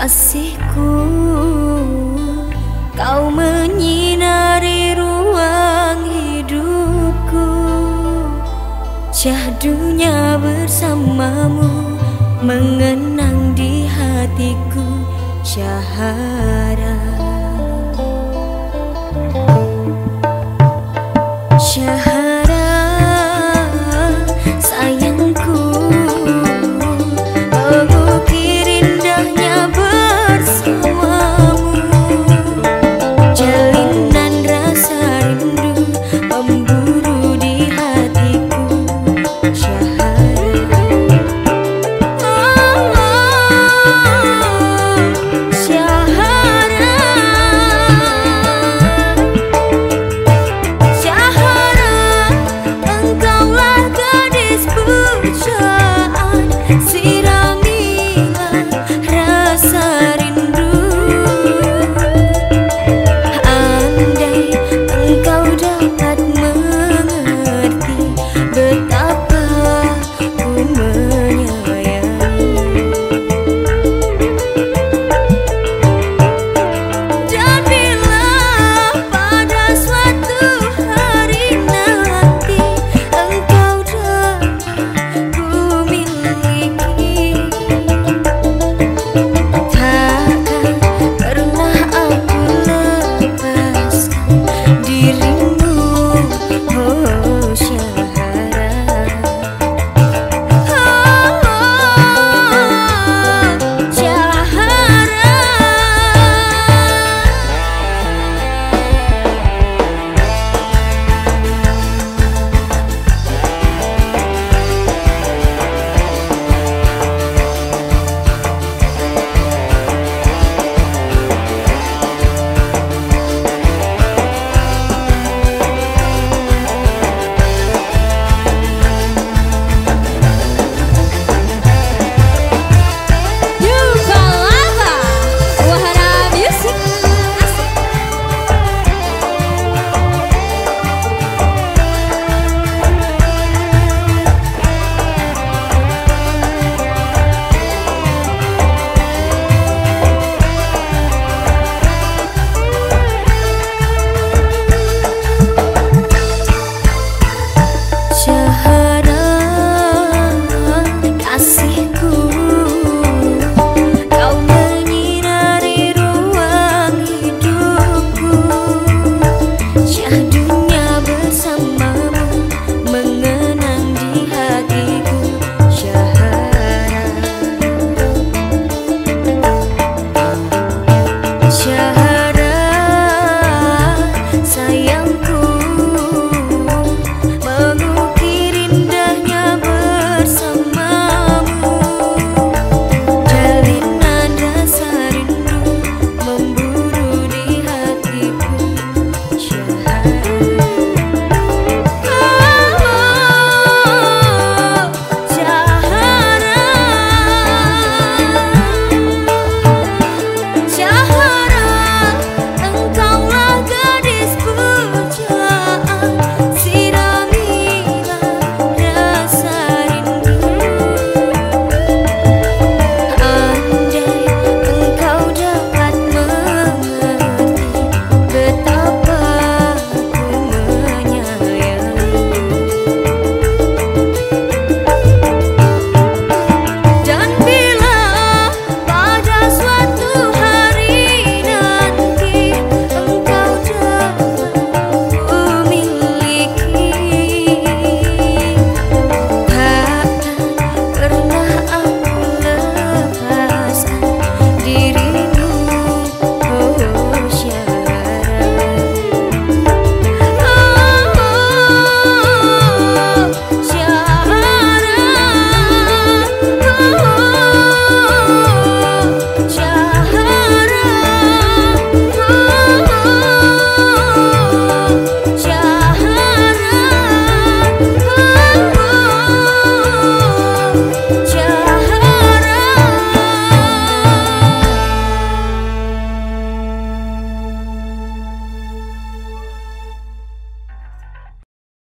kasihku. Kau menyinari ruang hidupku. Syahdunya bersamamu Mengenang di hatiku Syahara. Syahara.